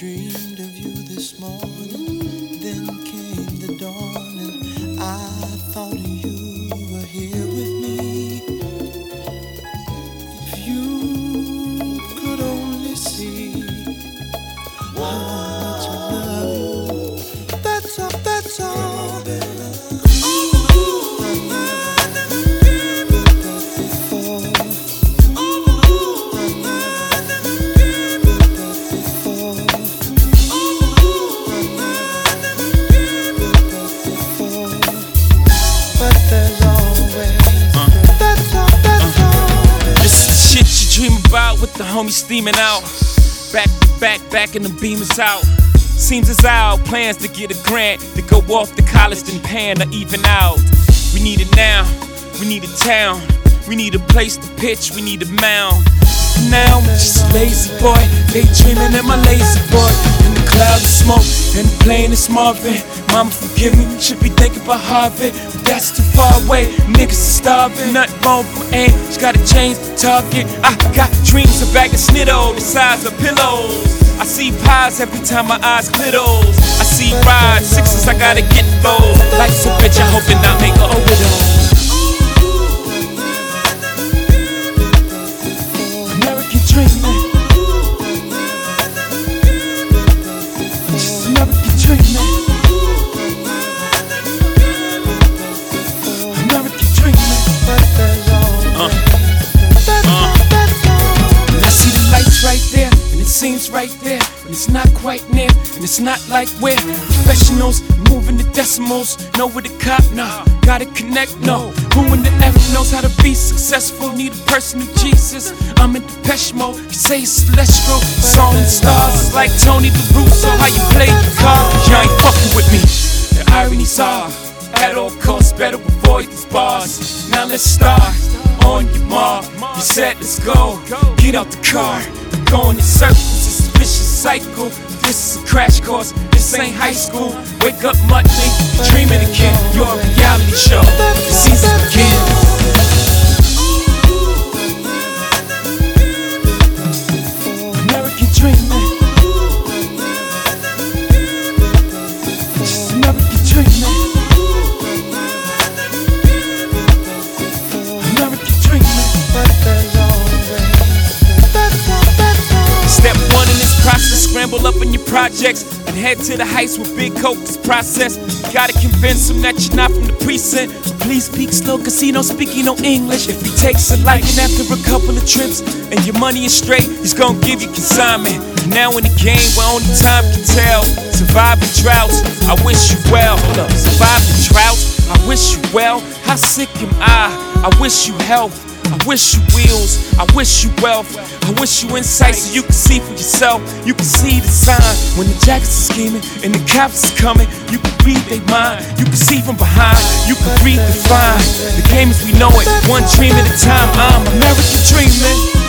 dreamed of you this morning. The homies steaming out. Back to back, back and the beam is out. Seems as our plans to get a grant to go off to college then pan to even out. We need it now, we need a town, we need a place to pitch, we need a mound. Now I'm just a lazy boy, daydreaming in my lazy boy. Cloud of smoke, and the plane is Marvin. Mama, forgive me, should be thinking about Harvard. But that's too far away, niggas are starving. Nothing wrong with aim, just gotta change the target. I got dreams of bag of snitto, the size of pillows. I see pies every time my eyes glitters. I see rides, sixes, I gotta get those. Life's a bitch, I hope that I make quite near, and it's not like we're professionals, moving the decimals, know where to cop, nah, gotta connect, no. Who in the F knows how to be successful? Need a person of Jesus. I'm in Depeche mode, you say it's celestial. Song and stars is like Tony DeRusso, how you play your cards, you ain't fucking with me. The ironies are, at all costs, better avoid these bars. Now let's start on your mark. You said let's go. Get out the car. I'm going in circles. Cycle. This is a crash course. This ain't high school. Wake up Monday, dreaming again. You're a reality show. Season begins. Scramble up in your projects and head to the heights with big coke. This process, you gotta convince him that you're not from the precinct. Please speak slow, cause he don't speak no English. If he takes a liking after a couple of trips and your money is straight, he's gonna give you consignment. Now in the game where only time can tell, surviving droughts, I wish you well. Hold up, surviving droughts, I wish you well. How sick am I? I wish you health. I wish you wheels, I wish you wealth, I wish you insight so you can see for yourself. You can see the sign when the jackets are scheming and the cops is coming. You can read their mind, you can see from behind, you can read the fine. The game as we know it, one dream at a time. I'm American dreaming.